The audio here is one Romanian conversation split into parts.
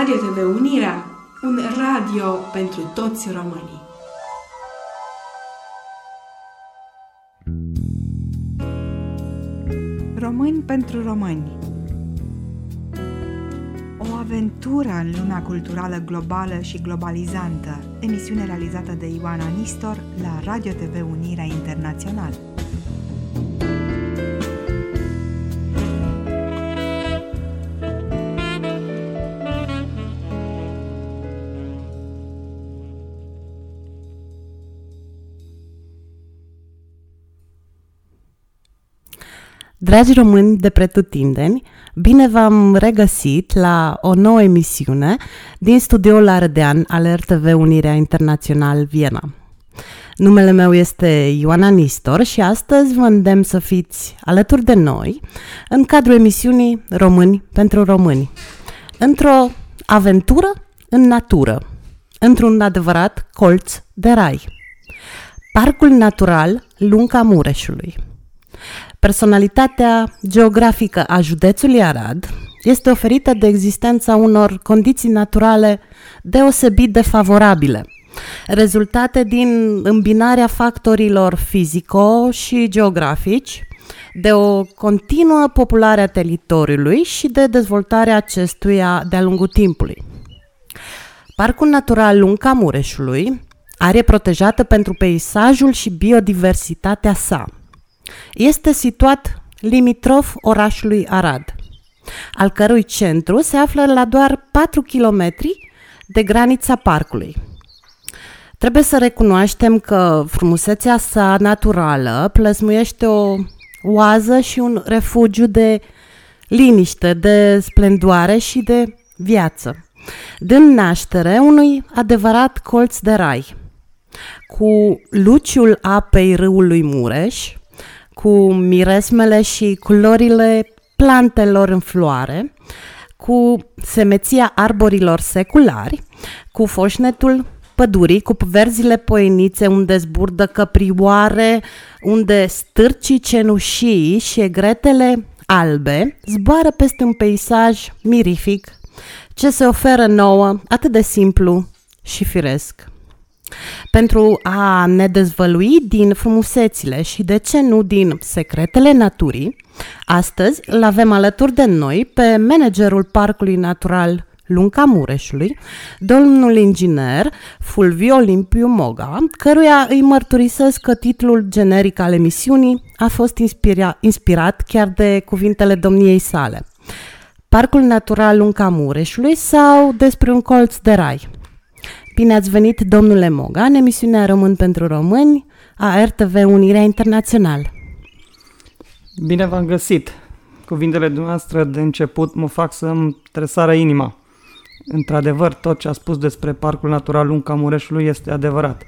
Radio TV Unirea, un radio pentru toți românii. Români pentru români O aventură în lumea culturală globală și globalizantă, emisiune realizată de Ioana Nistor la Radio TV Unirea Internațional. Dragi români de pretutindeni, bine v-am regăsit la o nouă emisiune din studioul Ardean al RTV Unirea Internațional Viena. Numele meu este Ioana Nistor și astăzi vă îndemn să fiți alături de noi în cadrul emisiunii Români pentru Români, într-o aventură în natură, într-un adevărat colț de rai. Parcul Natural Lunca Mureșului – Personalitatea geografică a județului Arad este oferită de existența unor condiții naturale deosebit de favorabile, rezultate din îmbinarea factorilor fizico și geografici, de o continuă populare a teritoriului și de dezvoltarea acestuia de-a lungul timpului. Parcul natural Lunca Mureșului are protejată pentru peisajul și biodiversitatea sa – este situat limitrof orașului Arad, al cărui centru se află la doar 4 km de granița parcului. Trebuie să recunoaștem că frumusețea sa naturală plăsmuiește o oază și un refugiu de liniște, de splendoare și de viață. Din naștere unui adevărat colț de rai, cu luciul apei râului Mureș, cu miresmele și culorile plantelor în floare, cu semeția arborilor seculari, cu foșnetul pădurii, cu verzile poenițe unde zburdă căprioare, unde stârcii cenușii și egretele albe zboară peste un peisaj mirific ce se oferă nouă atât de simplu și firesc. Pentru a ne dezvălui din frumusețile și de ce nu din secretele naturii, astăzi îl avem alături de noi pe managerul Parcului Natural Lunca Mureșului, domnul inginer Fulvio Olimpiu Moga, căruia îi mărturisesc că titlul generic al emisiunii a fost inspira- inspirat chiar de cuvintele domniei sale. Parcul Natural Lunca Mureșului sau despre un colț de rai – Bine ați venit, domnule Moga, în emisiunea Român pentru Români a RTV Unirea Internațional. Bine v-am găsit! Cuvintele dumneavoastră de început mă fac să-mi tresară inima. Într-adevăr, tot ce a spus despre Parcul Natural Lunca Mureșului este adevărat.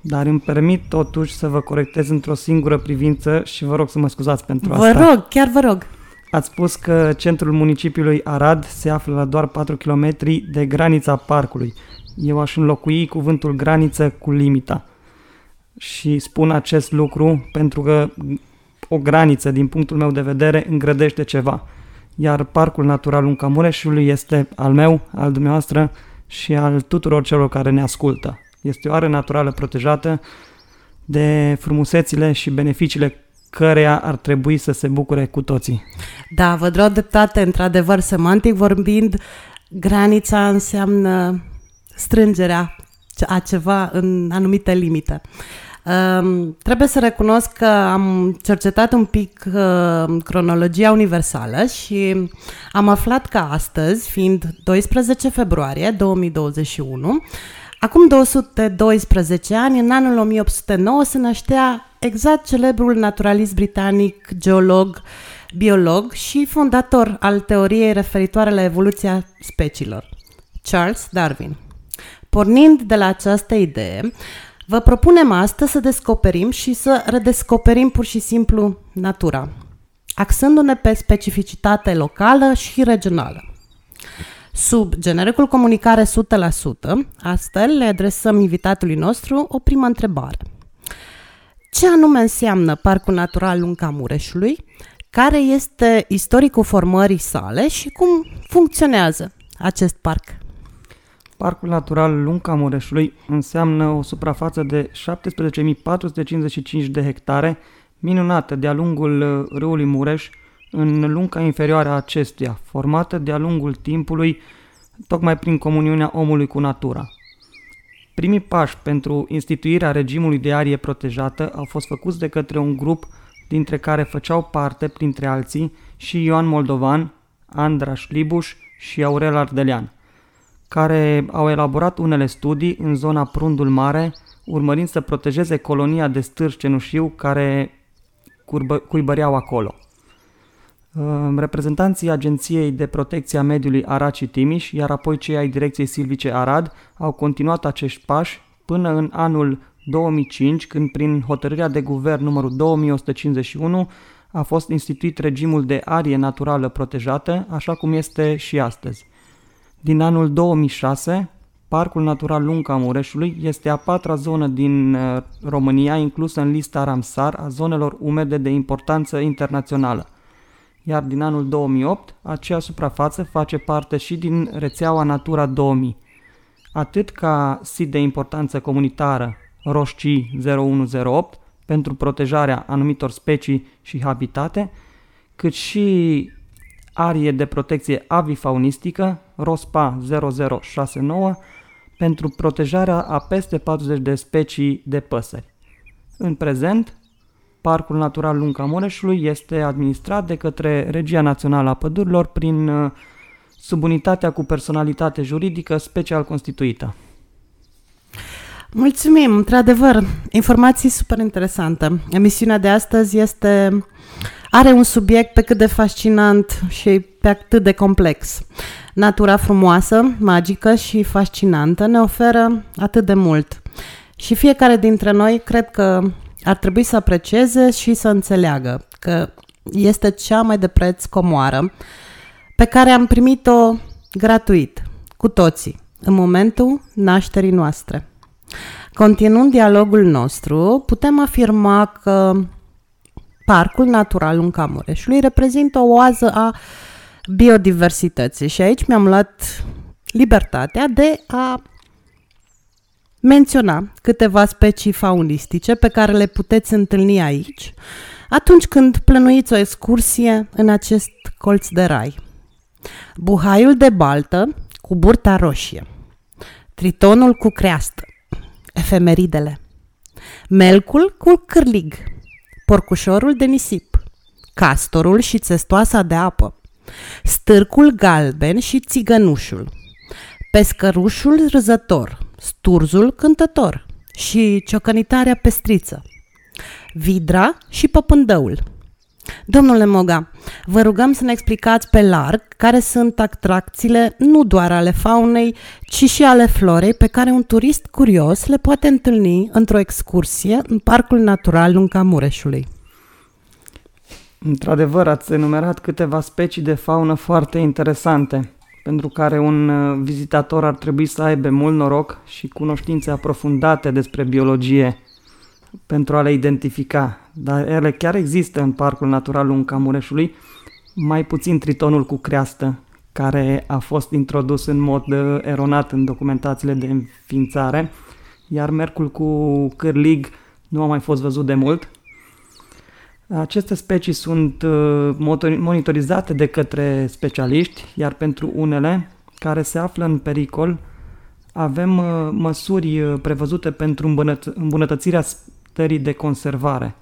Dar îmi permit totuși să vă corectez într-o singură privință și vă rog să mă scuzați pentru vă asta. Vă rog, chiar vă rog. Ați spus că centrul municipiului Arad se află la doar 4 km de granița parcului eu aș înlocui cuvântul graniță cu limita. Și spun acest lucru pentru că o graniță, din punctul meu de vedere, îngrădește ceva. Iar Parcul Natural Lunca Mureșului este al meu, al dumneavoastră și al tuturor celor care ne ascultă. Este o ară naturală protejată de frumusețile și beneficiile căreia ar trebui să se bucure cu toții. Da, vă dau dreptate, într-adevăr, semantic vorbind, granița înseamnă strângerea a ceva în anumite limite. Um, trebuie să recunosc că am cercetat un pic uh, cronologia universală și am aflat că astăzi, fiind 12 februarie 2021, acum 212 ani, în anul 1809, se năștea exact celebrul naturalist britanic, geolog, biolog și fondator al teoriei referitoare la evoluția speciilor, Charles Darwin. Pornind de la această idee, Vă propunem astăzi să descoperim și să redescoperim pur și simplu natura, axându-ne pe specificitate locală și regională. Sub genericul comunicare 100%, astfel le adresăm invitatului nostru o primă întrebare. Ce anume înseamnă Parcul Natural Lunca Mureșului? Care este istoricul formării sale și cum funcționează acest parc? Parcul Natural Lunca Mureșului înseamnă o suprafață de 17.455 de hectare minunată de-a lungul uh, râului Mureș, în lunca interioară a acestuia, formată de-a lungul timpului, tocmai prin comuniunea omului cu natura. Primii pași pentru instituirea regimului de arie protejată au fost făcuți de către un grup dintre care făceau parte, printre alții, și Ioan Moldovan, Andraș Libuș și Aurel Ardelean, care au elaborat unele studii în zona Prundul Mare, urmărind să protejeze colonia de stârși cenușiu care cuibăreau acolo. Reprezentanții Agenției de Protecție a Mediului Arad și Timiș, iar apoi cei ai Direcției Silvice Arad, au continuat acești pași până în anul 2005, când prin hotărârea de guvern numărul 2151 a fost instituit regimul de arie naturală protejată, așa cum este și astăzi. Din anul 2006, Parcul Natural Lunca Mureșului este a patra zonă din uh, România inclusă în lista Ramsar a zonelor umede de importanță internațională – iar din anul 2008 acea suprafață face parte și din rețeaua Natura 2000, atât ca sit de importanță comunitară Roșcii 0108 pentru protejarea anumitor specii și habitate, cât și arie de protecție avifaunistică ROSPA 0069 pentru protejarea a peste 40 de specii de păsări. În prezent, Parcul Natural Lunca Mureșului este administrat de către Regia Națională a Pădurilor prin uh, subunitatea cu personalitate juridică special constituită. Mulțumim, într-adevăr, informații super interesante. Emisiunea de astăzi este are un subiect pe cât de fascinant și pe atât de complex. Natura frumoasă, magică și fascinantă ne oferă atât de mult. Și fiecare dintre noi cred că ar trebui să aprecieze și să înțeleagă că este cea mai de preț comoară pe care am primit-o gratuit, cu toții, în momentul nașterii noastre. Continuând dialogul nostru, putem afirma că Parcul Natural în Camureșului reprezintă o oază a biodiversității și aici mi-am luat libertatea de a menționa câteva specii faunistice pe care le puteți întâlni aici atunci când plănuiți o excursie în acest colț de rai. Buhaiul de baltă cu burta roșie, tritonul cu creastă, efemeridele, melcul cu cârlig, porcușorul de nisip, castorul și țestoasa de apă, stârcul galben și țigănușul, pescărușul râzător, sturzul cântător. Și ciocănitarea pestriță, vidra și păpândăul. Domnule Moga, vă rugăm să ne explicați pe larg care sunt atracțiile nu doar ale faunei, ci și ale florei pe care un turist curios le poate întâlni într-o excursie în Parcul Natural Lunca Mureșului. Într-adevăr, ați enumerat câteva specii de faună foarte interesante pentru care un uh, vizitator ar trebui să aibă mult noroc și cunoștințe aprofundate despre biologie pentru a le identifica. Dar ele chiar există în Parcul Natural Lunca Mureșului, mai puțin tritonul cu creastă, care a fost introdus în mod uh, eronat în documentațiile de înființare, iar mercul cu cârlig nu a mai fost văzut de mult, aceste specii sunt uh, monitorizate de către specialiști, iar pentru unele care se află în pericol, avem uh, măsuri uh, prevăzute pentru îmbunătățirea stării de conservare.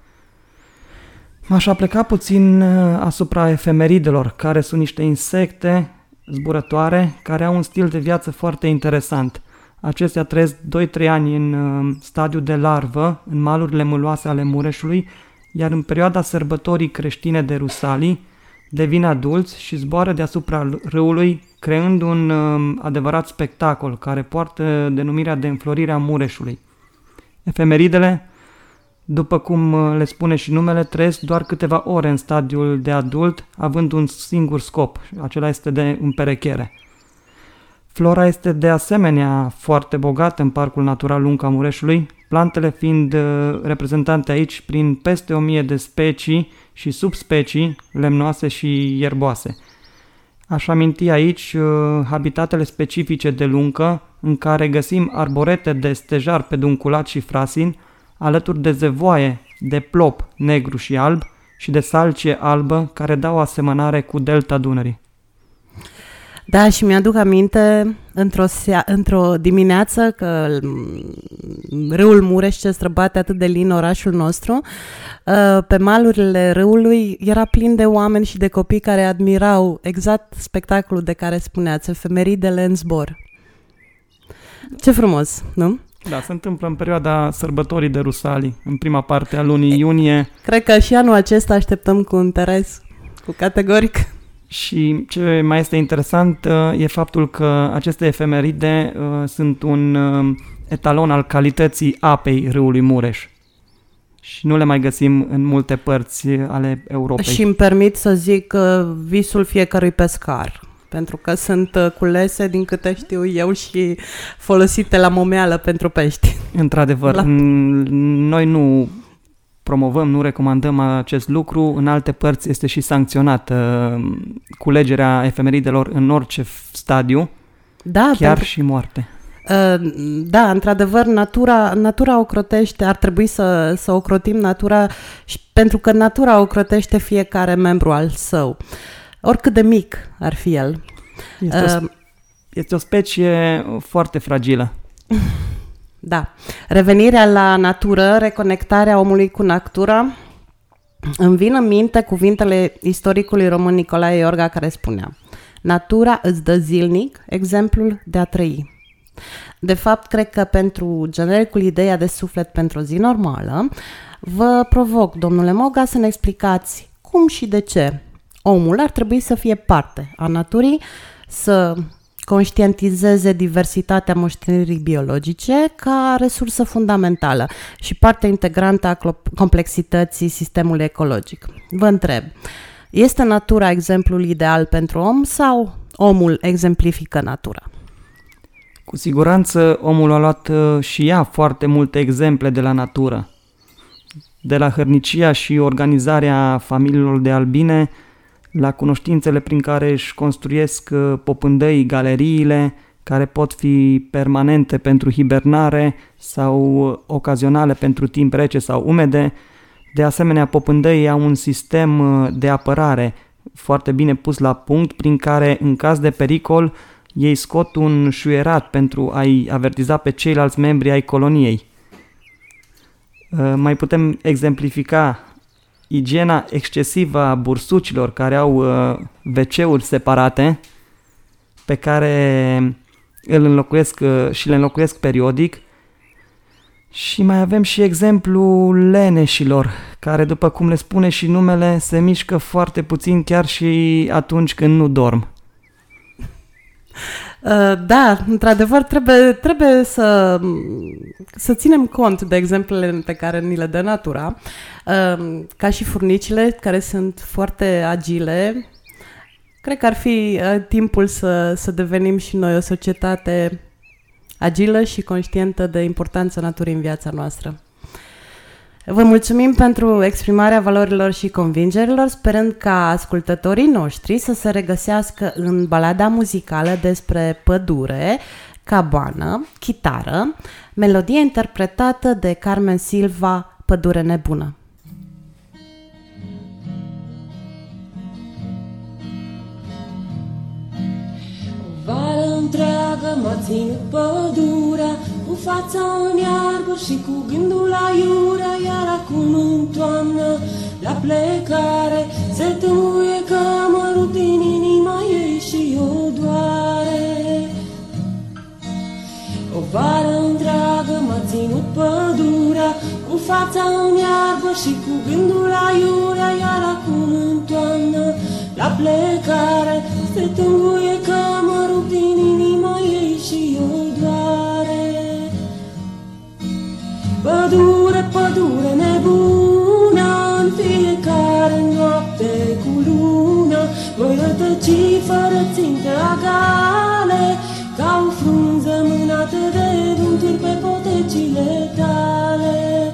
M-aș apleca puțin asupra efemeridelor, care sunt niște insecte zburătoare care au un stil de viață foarte interesant. Acestea trăiesc 2-3 ani în stadiu de larvă, în malurile mâloase ale Mureșului, iar în perioada sărbătorii creștine de Rusalii devin adulți și zboară deasupra râului, creând un uh, adevărat spectacol care poartă denumirea de înflorire a Mureșului. Efemeridele, după cum uh, le spune și numele, trăiesc doar câteva ore în stadiul de adult, având un singur scop, acela este de împerechere. Flora este de asemenea foarte bogată în Parcul Natural Lunca Mureșului, plantele fiind uh, reprezentante aici prin peste o mie de specii și subspecii lemnoase și ierboase. Aș aminti aici uh, habitatele specifice de luncă, în care găsim arborete de stejar pedunculat și frasin, alături de zevoaie de plop negru și alb și de salcie albă care dau asemănare cu delta Dunării. Da, și mi-aduc aminte într-o, sea- într-o dimineață că mm, râul Mureș ce străbate atât de lin orașul nostru, uh, pe malurile râului era plin de oameni și de copii care admirau exact spectacolul de care spuneați, efemeridele în zbor. Ce frumos, nu? Da, se întâmplă în perioada sărbătorii de Rusalii, în prima parte a lunii iunie. Cred că și anul acesta așteptăm cu interes, cu categoric. Și ce mai este interesant uh, e faptul că aceste efemeride uh, sunt un uh, etalon al calității apei râului Mureș. Și nu le mai găsim în multe părți ale Europei. Și îmi permit să zic uh, visul fiecărui pescar. Pentru că sunt uh, culese, din câte știu eu, și folosite la momeală pentru pești. Într-adevăr, La- n- noi nu promovăm, nu recomandăm acest lucru. În alte părți este și sancționată uh, culegerea efemeridelor în orice f- stadiu, Da, chiar pentru și moarte. Uh, Da, într-adevăr, natura, natura ocrotește, ar trebui să, să ocrotim natura și pentru că natura ocrotește fiecare membru al său, oricât de mic ar fi el. Este, o, Uh, este o specie foarte fragilă. Da. Revenirea la natură, reconectarea omului cu natura, îmi vin în minte cuvintele istoricului român Nicolae Iorga care spunea Natura îți dă zilnic exemplul de a trăi. De fapt, cred că pentru genericul Ideea de suflet pentru o zi normală, vă provoc, domnule Moga, să ne explicați cum și de ce omul ar trebui să fie parte a naturii, să conștientizeze diversitatea moștenirii biologice ca resursă fundamentală și parte integrantă a clo- complexității sistemului ecologic. Vă întreb, este natura exemplul ideal pentru om sau omul exemplifică natura? Cu siguranță omul a luat uh, și ea foarte multe exemple de la natură. De la hărnicia și organizarea familiilor de albine, la cunoștințele prin care își construiesc uh, popândăii galeriile, care pot fi permanente pentru hibernare sau uh, ocazionale pentru timp rece sau umede. De asemenea, popândăii au un sistem uh, de apărare foarte bine pus la punct, prin care, în caz de pericol, ei scot un șuierat pentru a-i avertiza pe ceilalți membri ai coloniei. Uh, Mai putem exemplifica igiena excesivă a bursucilor care au uh, WC-uri separate pe care îl înlocuiesc uh, și le înlocuiesc periodic și mai avem și exemplul leneșilor, care, după cum le spune și numele, se mișcă foarte puțin chiar și atunci când nu dorm. Uh, Da, într-adevăr, trebuie, trebuie să, să ținem cont de exemplele pe care ni le dă natura, uh, ca și furnicile, care sunt foarte agile. Cred că ar fi uh, timpul să, să devenim și noi o societate agilă și conștientă de importanța naturii în viața noastră. Vă mulțumim pentru exprimarea valorilor și convingerilor, sperând ca ascultătorii noștri să se regăsească în balada muzicală despre pădure, cabană, chitară, melodie interpretată de Carmen Silva, Pădure nebună. Întreagă m-a ținut pădurea Cu fața în iarbă și cu gândul la iurea Iar acum în toamnă, la plecare Se tâmuie că mă rup din inima ei și o doare o vară întreagă m-a ținut pădurea, Cu fața în iarbă și cu gândul aiurea, Iar acum în toamnă, la plecare, Se tânguie că mă rup din inima ei și eu doare. Pădure, pădure nebună, În fiecare noapte cu luna, Voi rătăci fără țintă agale, ca Umbrate de vânturi pe potecile tale.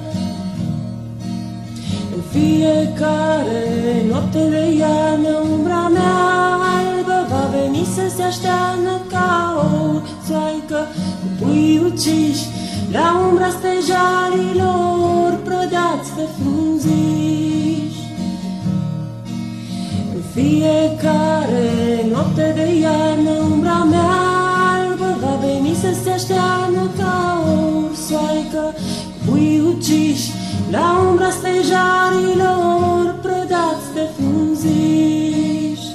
În fiecare noapte de iarnă Umbra mea albă va veni să se așteană Ca o țoaică cu pui uciși La umbra stejarilor prădați pe frunziși. În fiecare noapte de iarnă Umbra mea așteană ca o soaică cu pui uciși la umbra stejarilor prădați de frunziși.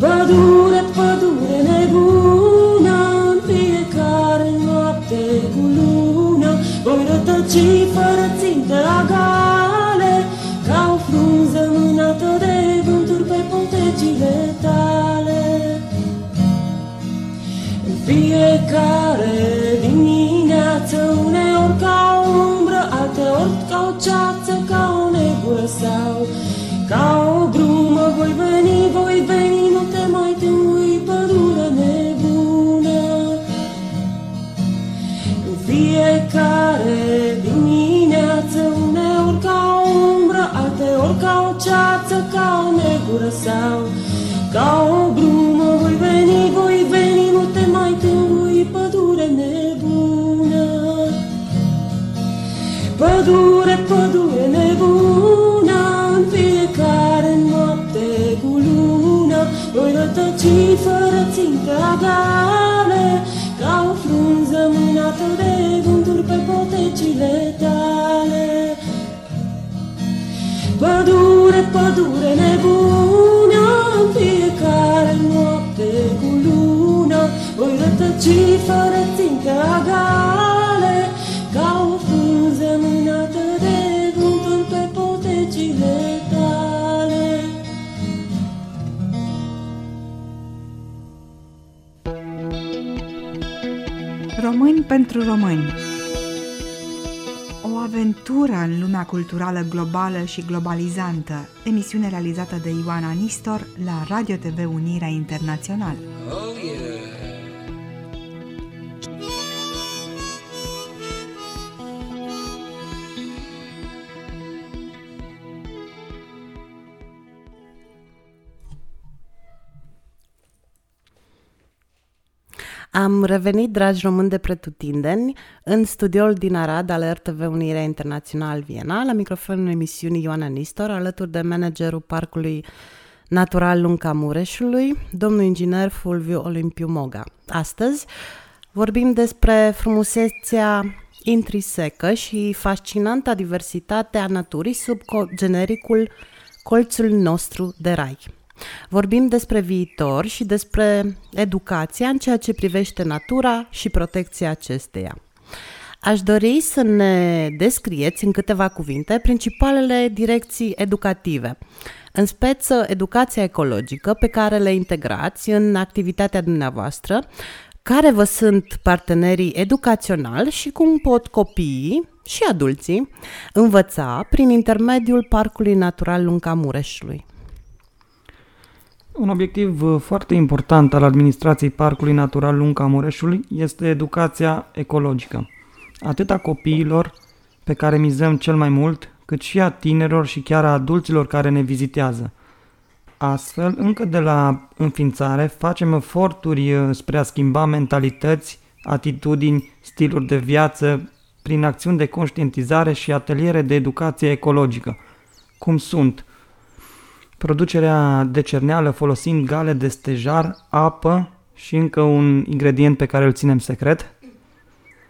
Pădure, pădure nebună, în fiecare noapte cu lună, voi rătăci fără țintă agale, fiecare dimineață, uneori ca o umbră, alteori ca o ceață, ca o negură sau ca o brumă, voi veni, voi veni, nu te mai tângui, pădure nebună. În fiecare dimineață, uneori ca o umbră, alteori ca o ceață, ca o negură sau ca o brumă, Pădure, pădure nebună, în fiecare noapte cu lună, voi rătăci fără țintă agale, ca o frunză mânată de vânturi pe potecile tale. Pădure, pădure nebună, pentru români. O aventură în lumea culturală globală și globalizantă, emisiune realizată de Ioana Nistor la Radio TV Unirea Internațional. Am revenit, dragi români de pretutindeni, în studioul din Arad al RTV Unirea Internațional Viena, la microfonul emisiunii Ioana Nistor, alături de managerul Parcului Natural Lunca Mureșului, domnul inginer Fulviu Olimpiu Moga. Astăzi vorbim despre frumusețea intrinsecă și fascinanta diversitate a naturii sub co- genericul Colțul nostru de rai. Vorbim despre viitor și despre educația în ceea ce privește natura și protecția acesteia. Aș dori să ne descrieți în câteva cuvinte principalele direcții educative, în speță educația ecologică pe care le integrați în activitatea dumneavoastră, care vă sunt partenerii educaționali și cum pot copiii și adulții învăța prin intermediul Parcului Natural Lunca Mureșului. Un obiectiv uh, foarte important al administrației Parcului Natural Lunca Mureșului este educația ecologică, atât a copiilor, pe care mizăm cel mai mult, cât și a tinerilor și chiar a adulților care ne vizitează. Astfel, încă de la înființare, facem eforturi uh, spre a schimba mentalități, atitudini, stiluri de viață, prin acțiuni de conștientizare și ateliere de educație ecologică, cum sunt – producerea de cerneală folosind gale de stejar, apă și încă un ingredient pe care îl ținem secret,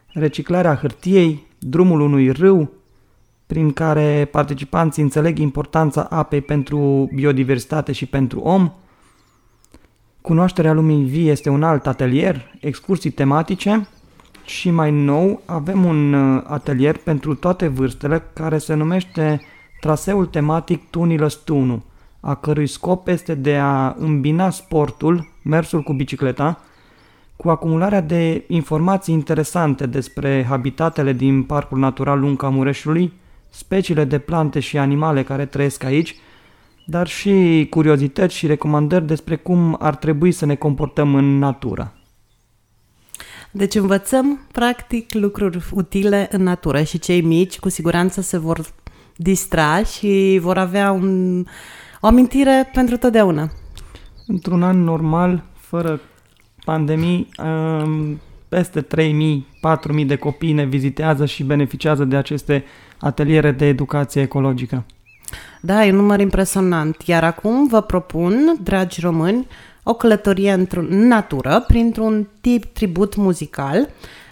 reciclarea hârtiei, drumul unui râu, prin care participanții înțeleg importanța apei pentru biodiversitate și pentru om, Cunoașterea lumii vii este un alt atelier, excursii tematice. Și mai nou avem un uh, atelier pentru toate vârstele care se numește Traseul tematic Tunilă Stunu, a cărui scop este de a îmbina sportul, mersul cu bicicleta, cu acumularea de informații interesante despre habitatele din Parcul Natural Lung Mureșului, speciile de plante și animale care trăiesc aici, dar și curiozități și recomandări despre cum ar trebui să ne comportăm în natură. Deci învățăm, practic, lucruri utile în natură și cei mici cu siguranță se vor distra și vor avea un o amintire pentru totdeauna. Într-un an normal, fără pandemii, peste 3.000, 4.000 de copii ne vizitează și beneficiază de aceste ateliere de educație ecologică. Da, e un număr impresionant. Iar acum vă propun, dragi români, o călătorie în natură printr-un tip tribut muzical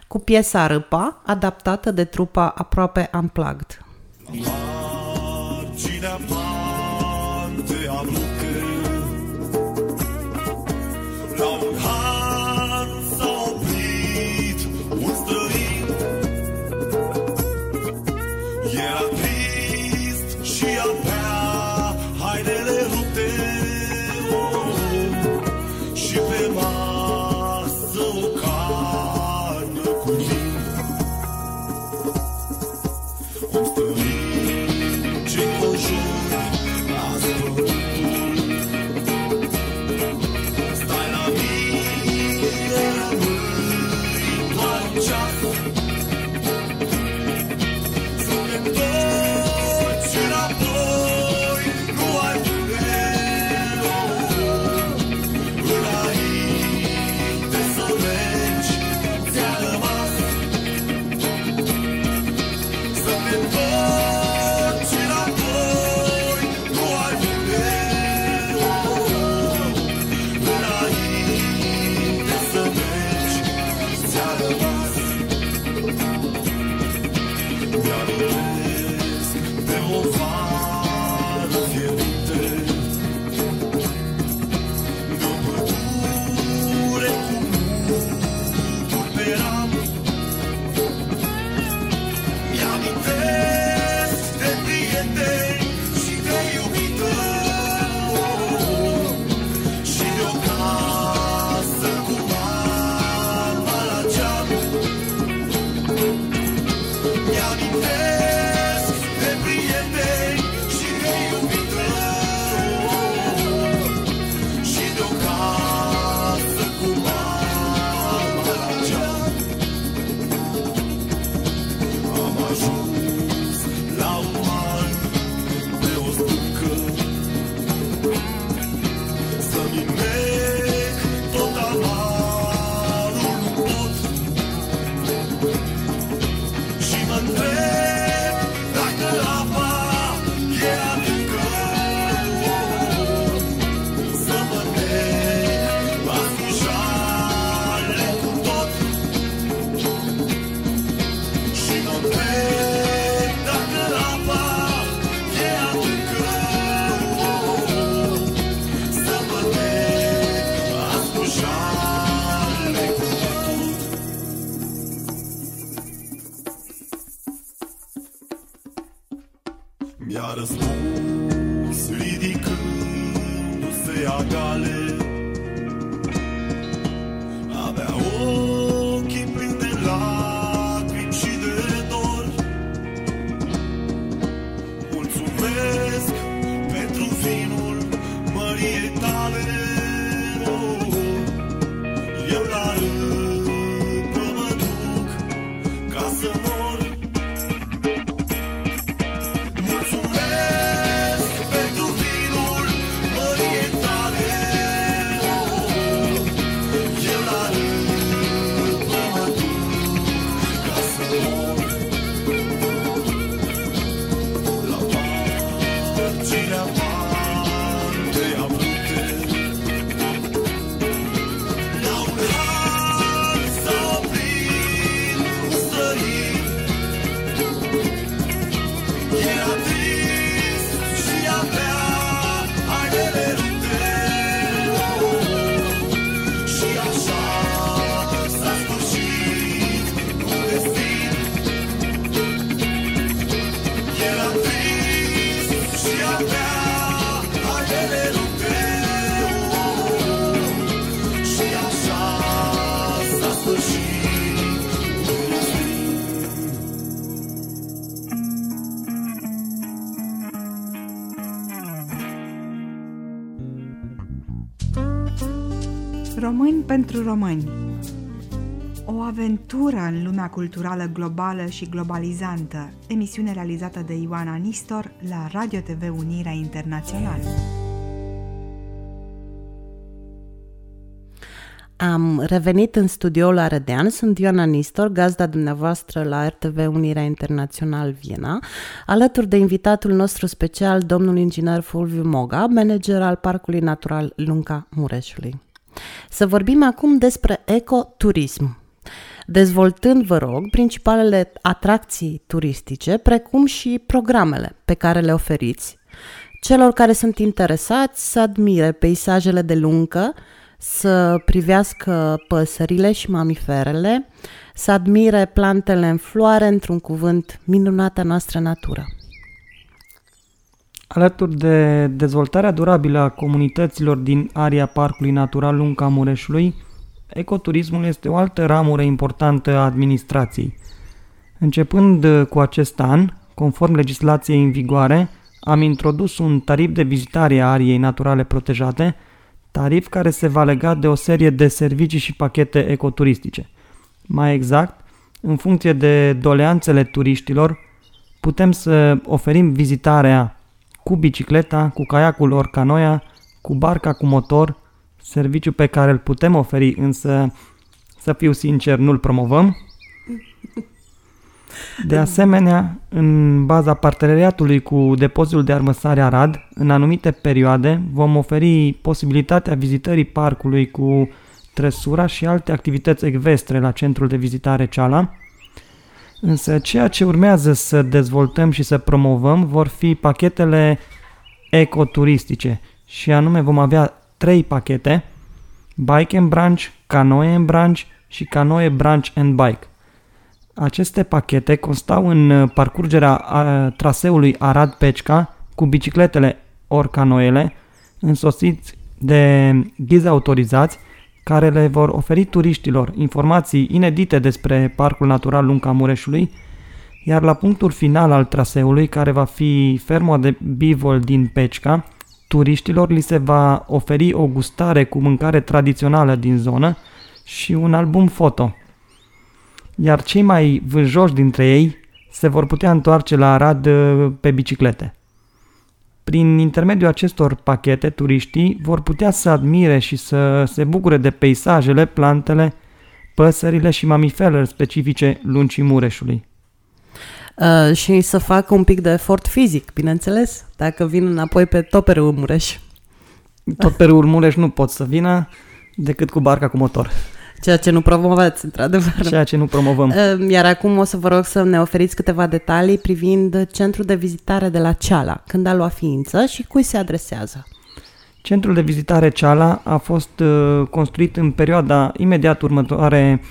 cu piesa Râpa, adaptată de trupa aproape Unplugged. Marginea, pentru români. O aventură în lumea culturală globală și globalizantă, emisiune realizată de Ioana Nistor la Radio TV Unirea Internațională. Am revenit în studioul arădean, sunt Ioana Nistor, gazda dumneavoastră la RTV Unirea Internațional Viena, alături de invitatul nostru special, domnul inginer Fulviu Moga, manager al Parcului Natural Lunca Mureșului. Să vorbim acum despre ecoturism, dezvoltând, vă rog, principalele atracții turistice, precum și programele pe care le oferiți celor care sunt interesați să admire peisajele de luncă, să privească păsările și mamiferele, să admire plantele în floare, într-un cuvânt, minunata noastră natură. Alături de dezvoltarea durabilă a comunităților din aria Parcului Natural Lunca Mureșului, ecoturismul este o altă ramură importantă a administrației. Începând cu acest an, conform legislației în vigoare, am introdus un tarif de vizitare a ariei naturale protejate, tarif care se va lega de o serie de servicii și pachete ecoturistice. Mai exact, în funcție de doleanțele turiștilor, putem să oferim vizitarea cu bicicleta, cu caiacul ori canoia, cu barca cu motor, serviciu pe care îl putem oferi, însă, să fiu sincer, nu-l promovăm. De asemenea, în baza parteneriatului cu depozitul de armăsare Arad, în anumite perioade vom oferi posibilitatea vizitării parcului cu trăsura și alte activități ecvestre la centrul de vizitare Ceala. Însă ceea ce urmează să dezvoltăm și să promovăm vor fi pachetele ecoturistice și anume vom avea trei pachete, Bike and Branch, Canoe and Branch și Canoe Branch and Bike. Aceste pachete constau în uh, parcurgerea uh, traseului Arad-Pecca cu bicicletele ori canoele, însoțiți de ghizi autorizați, care le vor oferi turiștilor informații inedite despre Parcul Natural Lunca Mureșului, iar la punctul final al traseului, care va fi ferma de bivol din Pecca, turiștilor li se va oferi o gustare cu mâncare tradițională din zonă și un album foto – iar cei mai vânjoși dintre ei se vor putea întoarce la Arad uh, pe biciclete. Prin intermediul acestor pachete, turiștii vor putea să admire și să se bucure de peisajele, plantele, păsările și mamiferele specifice lungii Mureșului. Uh, și să facă un pic de efort fizic, bineînțeles, dacă vin înapoi pe tot pe râul Mureș. Tot pe râul Mureș nu pot să vină decât cu barca cu motor. Ceea ce nu promovați, într-adevăr. Ceea ce nu promovăm. Ehm, iar acum o să vă rog să ne oferiți câteva detalii privind centrul de vizitare de la Ceala, când a luat ființă și cui se adresează. Centrul de vizitare Ceala a fost uh, construit în perioada imediat următoare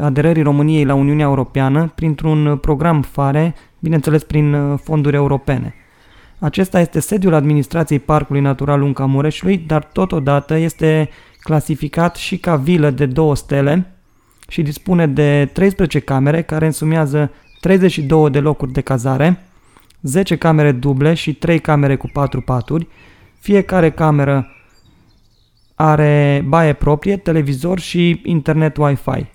aderării României la Uniunea Europeană printr-un program FARE, bineînțeles prin uh, fonduri europene. Acesta este sediul administrației Parcului Natural Lunca Mureșului, dar totodată este clasificat și ca vilă de două stele și dispune de 13 camere care însumează 32 de locuri de cazare, 10 camere duble și 3 camere cu 4 paturi. Fiecare cameră are baie proprie, televizor și internet Wi-Fi.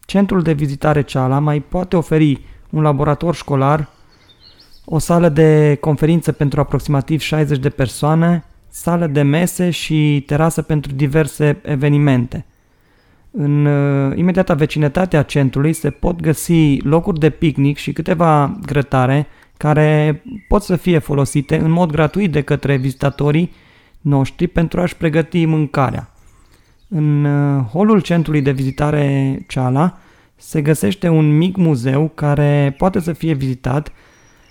Centrul de vizitare Ceala mai poate oferi un laborator școlar, o sală de conferință pentru aproximativ 60 de persoane, sală de mese și terasă pentru diverse evenimente. În uh, imediata vecinătate a centrului se pot găsi locuri de picnic și câteva grătare care pot să fie folosite în mod gratuit de către vizitatorii noștri pentru a-și pregăti mâncarea. În uh, holul centrului de vizitare Ceala se găsește un mic muzeu care poate să fie vizitat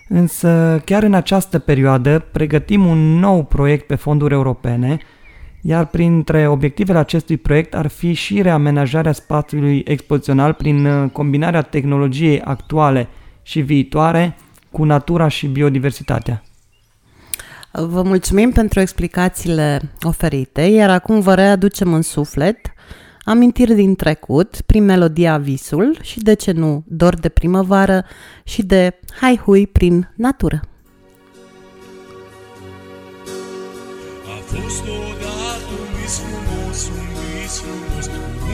Însă, chiar în această perioadă, pregătim un nou proiect pe fonduri europene, iar printre obiectivele acestui proiect ar fi și reamenajarea spațiului expozițional prin uh, combinarea tehnologiei actuale și viitoare cu natura și biodiversitatea. Vă mulțumim pentru explicațiile oferite, iar acum vă readucem în suflet amintiri din trecut, prin melodia Visul și, de ce nu, Dor de primăvară și de Hai Hui prin natură. A fost odată un vis frumos, un vis frumos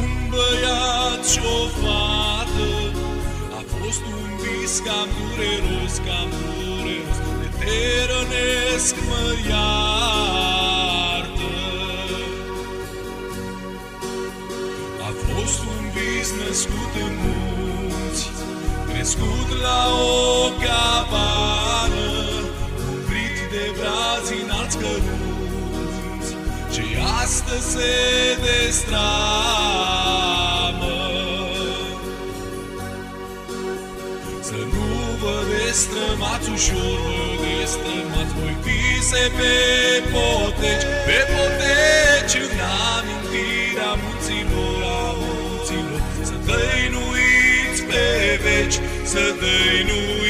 Un băiat și o fată A fost un vis cam dureros, cam dureros De te rănesc, mă iartă fost un vis născut în munți Crescut la o cabană Umbrit de brazi înalți cărunți Ce astăzi se destramă. Să nu vă destrămați ușor, vă destrămați Voi vise pe poteci, pe poteci În veci, să dăinuim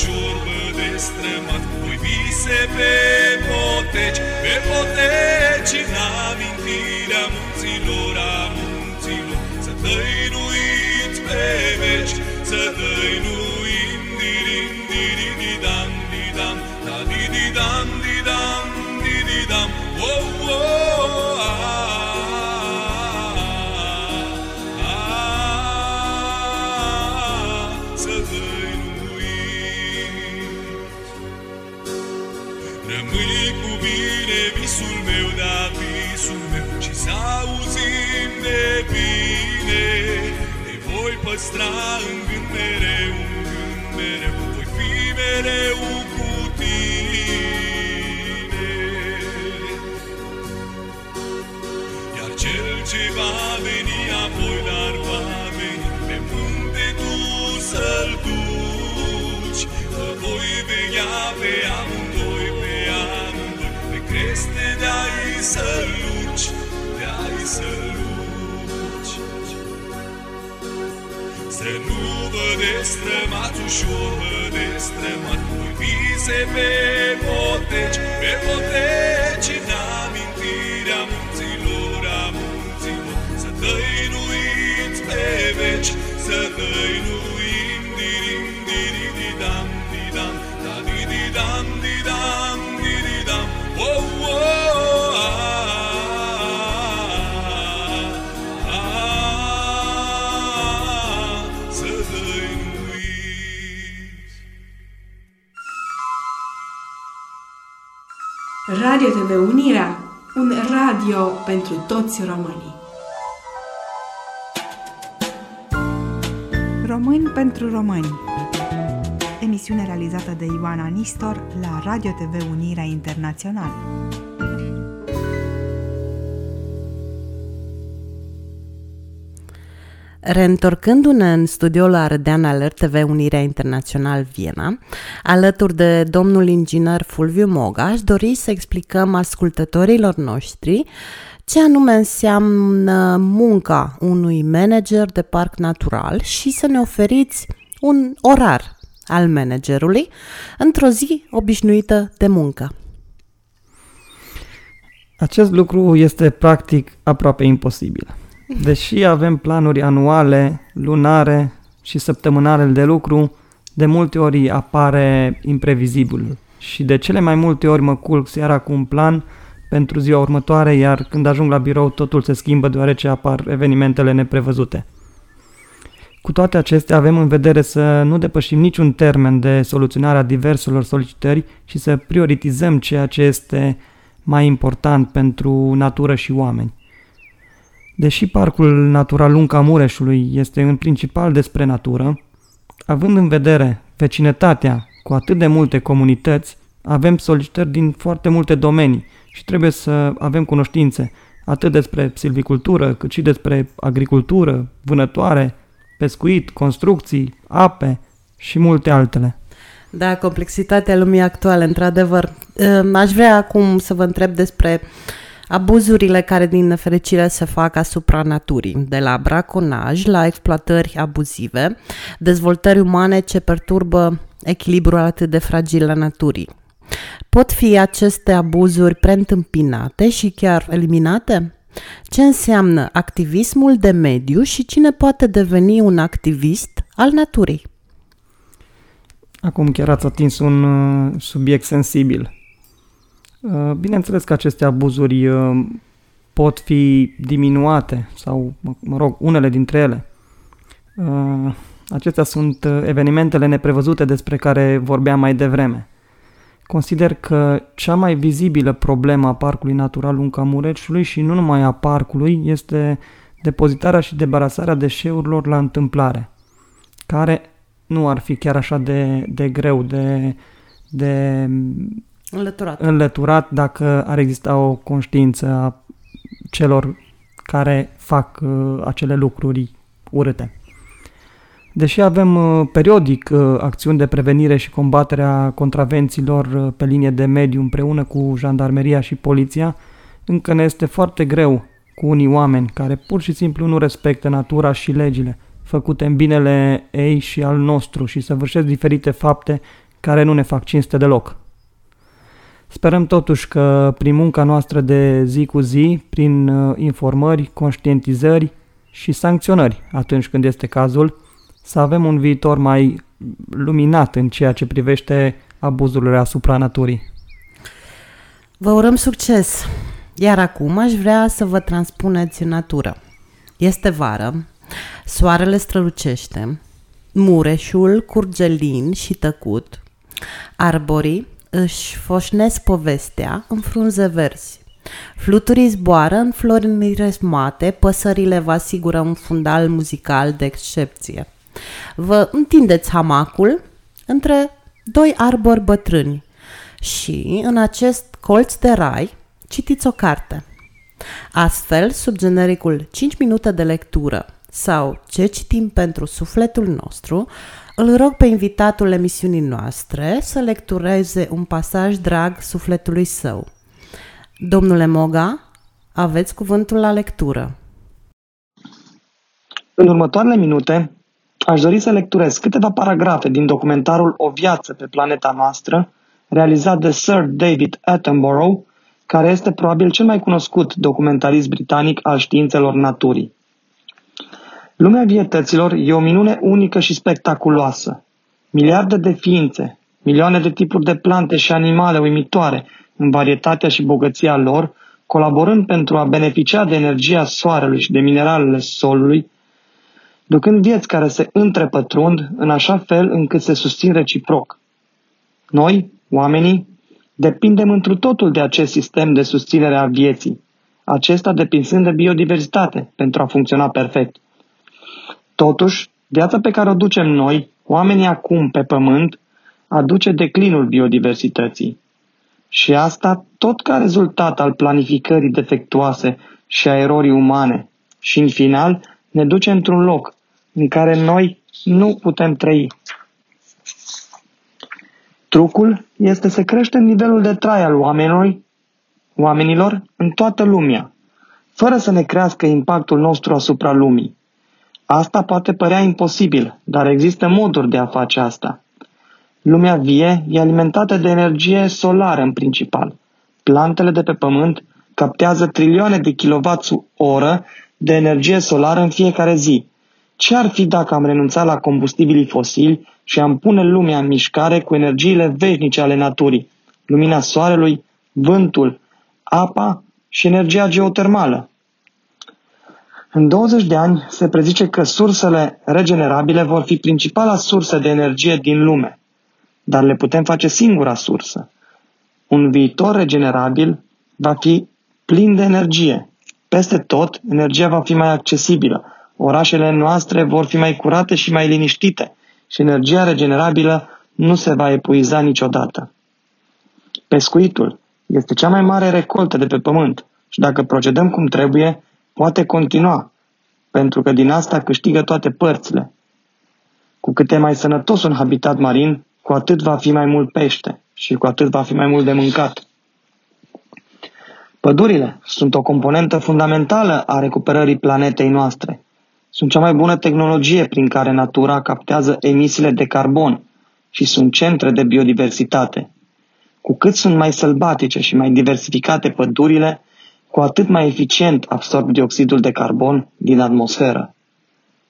destrămați ușor, vă destrămați Voi vise pe poteci, pe poteci Rămâi cu bine visul meu, da visul meu Și să auzim de bine. Te voi păstra în gând mereu, în gând mereu Voi fi mereu de-ai să-l luci, de-ai să-l luci. Să nu vă destrămați ușor, vă destrămați Voi vise pe poteci, pe poteci Radio TV Unirea, un radio pentru toți românii. Români pentru români Emisiune realizată de Ioana Nistor la Radio TV Unirea Internațional. Reîntorcându-ne în studioul Ardean al RTV Unirea Internațional Viena, alături de domnul inginer Fulviu Moga, aș dori să explicăm ascultătorilor noștri ce anume înseamnă munca unui manager de parc natural și să ne oferiți un orar al managerului într-o zi obișnuită de muncă. Acest lucru este practic aproape imposibil. Deși avem planuri anuale, lunare și săptămânale de lucru, de multe ori apare imprevizibilul. Și de cele mai multe ori mă culc seara cu un plan pentru ziua următoare, iar când ajung la birou totul se schimbă deoarece apar evenimentele neprevăzute. Cu toate acestea avem în vedere să nu depășim niciun termen de soluționare a diverselor solicitări și să prioritizăm ceea ce este mai important pentru natură și oameni. Deși parcul natural Lunca Mureșului este în principal despre natură, având în vedere vecinătatea cu atât de multe comunități, avem solicitări din foarte multe domenii și trebuie să avem cunoștințe atât despre silvicultură, cât și despre agricultură, vânătoare, pescuit, construcții, ape și multe altele. Da, complexitatea lumii actuale, într-adevăr. Ehm, Aș vrea acum să vă întreb despre abuzurile care din nefericire se fac asupra naturii, de la braconaj la exploatări abuzive, dezvoltări umane ce perturbă echilibrul atât de fragil al naturii. Pot fi aceste abuzuri preîntâmpinate și chiar eliminate? Ce înseamnă activismul de mediu și cine poate deveni un activist al naturii? Acum chiar ați atins un uh, subiect sensibil. Uh, bineînțeles că aceste abuzuri uh, pot fi diminuate sau, mă, mă rog, unele dintre ele. Uh, acestea sunt uh, evenimentele neprevăzute despre care vorbeam mai devreme. Consider că cea mai vizibilă problemă a Parcului Natural Lunca Mureșului și nu numai a parcului este depozitarea și debarasarea deșeurilor la întâmplare, care nu ar fi chiar așa de, de greu de, de Înlăturat. înlăturat dacă ar exista o conștiință a celor care fac uh, acele lucruri urâte. Deși avem uh, periodic uh, acțiuni de prevenire și combatere a contravențiilor uh, pe linie de mediu împreună cu jandarmeria și poliția, încă ne este foarte greu cu unii oameni care pur și simplu nu respectă natura și legile făcute în binele ei și al nostru și săvârșesc diferite fapte care nu ne fac cinste deloc. Sperăm totuși că prin munca noastră de zi cu zi, prin uh, informări, conștientizări și sancționări atunci când este cazul, să avem un viitor mai luminat în ceea ce privește abuzurile asupra naturii. Vă urăm succes! Iar acum aș vrea să vă transpuneți în natură. Este vară, soarele strălucește, mureșul curge lin și tăcut, arborii își foșnesc povestea în frunze verzi. Fluturii zboară în flori miresmate, păsările vă asigură un fundal muzical de excepție. Vă întindeți hamacul între doi arbori bătrâni și, în acest colț de rai, citiți o carte. Astfel, sub genericul 5 minute de lectură sau Ce citim pentru sufletul nostru, îl rog pe invitatul emisiunii noastre să lectureze un pasaj drag sufletului său. Domnule Moga, aveți cuvântul la lectură. În următoarele minute, aș dori să lecturez câteva paragrafe din documentarul O viață pe planeta noastră, realizat de Sir David Attenborough, care este probabil cel mai cunoscut documentarist britanic al științelor naturii. Lumea vietăților e o minune unică și spectaculoasă. Miliarde de ființe, milioane de tipuri de plante și animale uimitoare în varietatea și bogăția lor, colaborând pentru a beneficia de energia soarelui și de mineralele solului, ducând vieți care se întrepătrund în așa fel încât se susțin reciproc. Noi, oamenii, depindem întru totul de acest sistem de susținere a vieții, acesta depinzând de biodiversitate pentru a funcționa perfect. Totuși, viața pe care o ducem noi, oamenii acum pe pământ, aduce declinul biodiversității. Și asta tot ca rezultat al planificării defectuoase și a erorii umane. Și în final ne duce într-un loc în care noi nu putem trăi. Trucul este să creștem nivelul de trai al oamenilor, oamenilor în toată lumea, fără să ne crească impactul nostru asupra lumii. Asta poate părea imposibil, dar există moduri de a face asta. Lumea vie e alimentată de energie solară în principal. Plantele de pe pământ captează trilioane de kWh de energie solară în fiecare zi. Ce ar fi dacă am renunțat la combustibilii fosili și am pune lumea în mișcare cu energiile veșnice ale naturii, lumina soarelui, vântul, apa și energia geotermală? În 20 de ani se prezice că sursele regenerabile vor fi principala sursă de energie din lume, dar le putem face singura sursă. Un viitor regenerabil va fi plin de energie. Peste tot, energia va fi mai accesibilă, orașele noastre vor fi mai curate și mai liniștite și energia regenerabilă nu se va epuiza niciodată. Pescuitul este cea mai mare recoltă de pe pământ și dacă procedăm cum trebuie, poate continua, pentru că din asta câștigă toate părțile. Cu cât e mai sănătos un habitat marin, cu atât va fi mai mult pește și cu atât va fi mai mult de mâncat. Pădurile sunt o componentă fundamentală a recuperării planetei noastre. Sunt cea mai bună tehnologie prin care natura captează emisiile de carbon și sunt centre de biodiversitate. Cu cât sunt mai sălbatice și mai diversificate pădurile, cu atât mai eficient absorb dioxidul de carbon din atmosferă.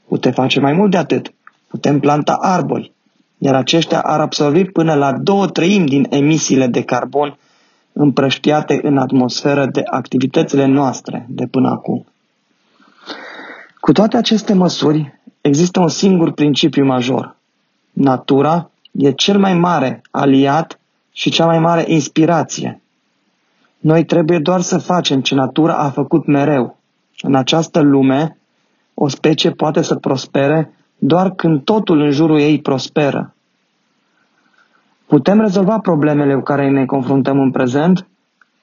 Putem face mai mult de atât. Putem planta arbori, iar aceștia ar absorbi până la două treimi din emisiile de carbon împrăștiate în atmosferă de activitățile noastre de până acum. Cu toate aceste măsuri, există un singur principiu major. Natura e cel mai mare aliat și cea mai mare inspirație. Noi trebuie doar să facem ce natura a făcut mereu. În această lume, o specie poate să prospere doar când totul în jurul ei prosperă. Putem rezolva problemele cu care ne confruntăm în prezent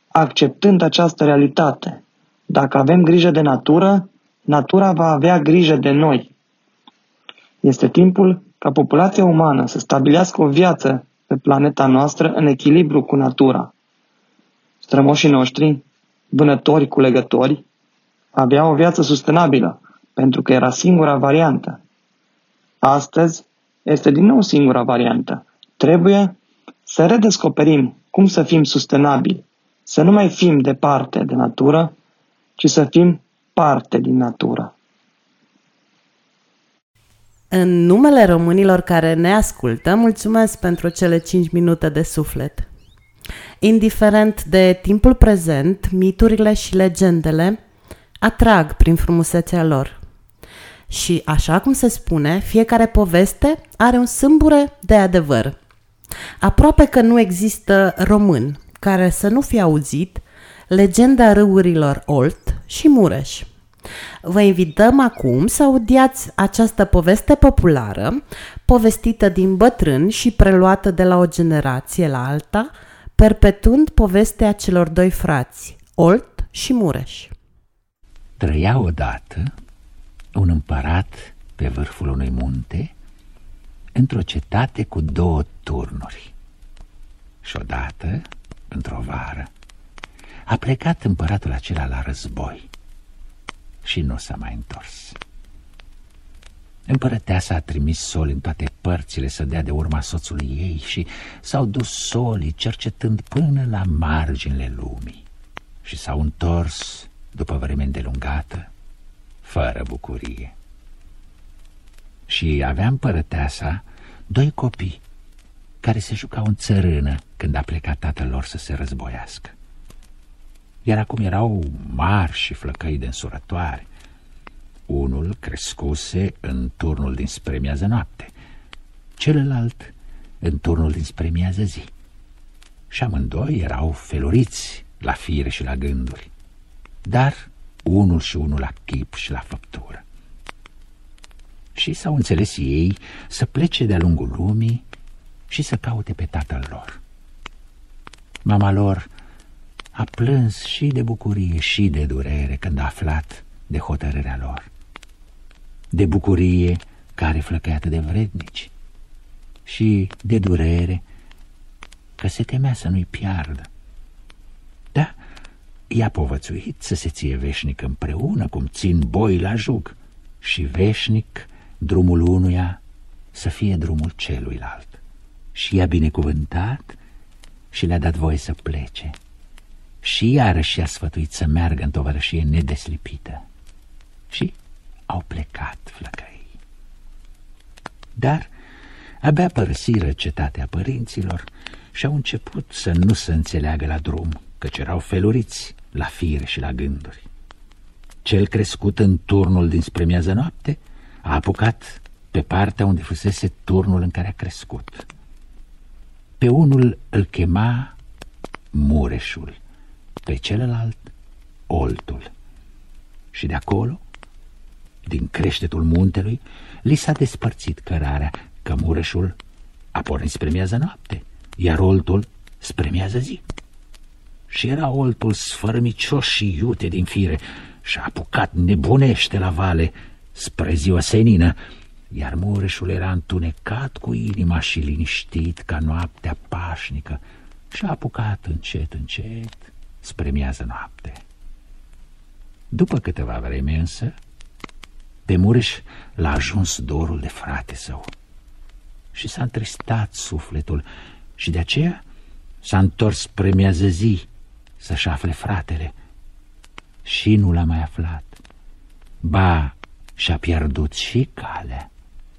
acceptând această realitate. Dacă avem grijă de natură, natura va avea grijă de noi. Este timpul ca populația umană să stabilească o viață pe planeta noastră în echilibru cu natura. Strămoșii noștri, vânători, culegători, aveau o viață sustenabilă, pentru că era singura variantă. Astăzi este din nou singura variantă. Trebuie să redescoperim cum să fim sustenabili, să nu mai fim departe de natură, ci să fim parte din natură. În numele românilor care ne ascultă, mulțumesc pentru cele 5 minute de suflet. Indiferent de timpul prezent, miturile și legendele atrag prin frumusețea lor. Și așa cum se spune, fiecare poveste are un sâmbure de adevăr. Aproape că nu există român care să nu fie auzit legenda râurilor Olt și Mureș. Vă invităm acum să audiați această poveste populară, povestită din bătrân și preluată de la o generație la alta, perpetuând povestea celor doi frați, Olt și Mureș. Trăia odată un împărat pe vârful unui munte, într-o cetate cu două turnuri. Și odată, într-o vară, a plecat împăratul acela la război și nu s-a mai întors. Împărăteasa a trimis soli în toate părțile să dea de urma soțului ei și s-au dus solii cercetând până la marginile lumii și s-au întors după vreme îndelungată, fără bucurie. Și avea împărăteasa doi copii care se jucau în țărână când a plecat tatăl lor să se războiască. Iar acum erau mari și flăcăi de însurătoare. Unul crescuse în turnul dinspre miază noapte, celălalt în turnul dinspre miază zi. Și amândoi erau feluriți la fire și la gânduri, dar unul și unul la chip și la făptură. Și s-au înțeles ei să plece de-a lungul lumii și să caute pe tatăl lor. Mama lor a plâns și de bucurie și de durere când a aflat de hotărârea lor. De bucurie care flăcăiată de vrednici și de durere că se temea să nu-i piardă. Da, i-a povățuit să se ție veșnic împreună, cum țin boi la jug, și veșnic drumul unuia să fie drumul celuilalt. Și i-a binecuvântat și le-a dat voie să plece. Și iarăși i-a sfătuit să meargă în tovărășie nedeslipită. Și au plecat flăcăi. Dar abia părăsiră cetatea părinților și au început să nu se înțeleagă la drum, căci erau feluriți la fire și la gânduri. Cel crescut în turnul dinspre miază noapte a apucat pe partea unde fusese turnul în care a crescut. Pe unul îl chema Mureșul, pe celălalt Oltul. Și de acolo, din creștetul muntelui, li s-a despărțit cărarea că mureșul a pornit spre miază noapte, iar oltul spre miază zi. Și era oltul sfărmicios și iute din fire și a apucat nebunește la vale spre ziua senină, iar mureșul era întunecat cu inima și liniștit ca noaptea pașnică și a apucat încet, încet spre miază noapte. După câteva vreme însă, pe Mureș l-a ajuns dorul de frate său și s-a întristat sufletul și de aceea s-a întors spre miază zi să-și afle fratele și nu l-a mai aflat. Ba, și-a pierdut și calea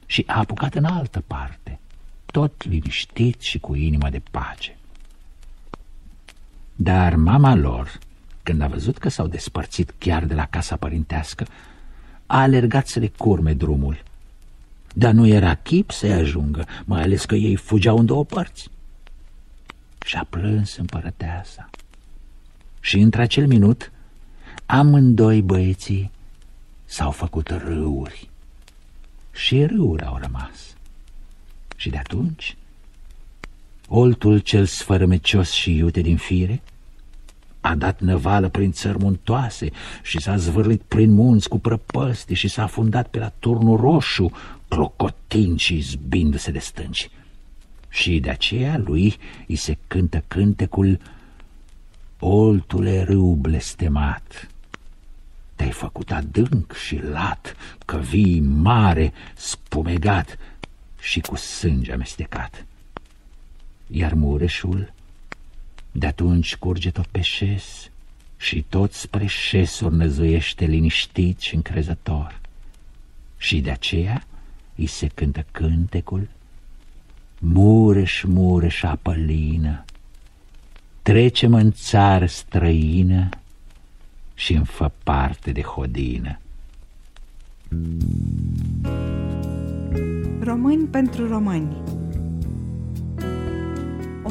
și a apucat în altă parte, tot liniștit și cu inima de pace. Dar mama lor, când a văzut că s-au despărțit chiar de la casa părintească, a alergat să le curme drumul. Dar nu era chip să-i ajungă, mai ales că ei fugeau în două părți. Și-a plâns împărăteasa. Și într-acel minut, amândoi băieții s-au făcut râuri. Și râuri au rămas. Și de atunci, oltul cel sfărămecios și iute din fire, a dat năvală prin țări muntoase și s-a zvârlit prin munți cu prăpăsti și s-a fundat pe la turnul roșu, clocotind și zbindu-se de stânci. Și de aceea lui îi se cântă cântecul Oltule râu blestemat, te-ai făcut adânc și lat, că vii mare, spumegat și cu sânge amestecat. Iar mureșul de atunci curge tot pe șes și tot spre șesuri năzuiește liniștit și încrezător. Și de aceea îi se cântă cântecul Mureș, mureș, apă lină, Trecem în țară străină și îmi fă parte de hodină. Români pentru români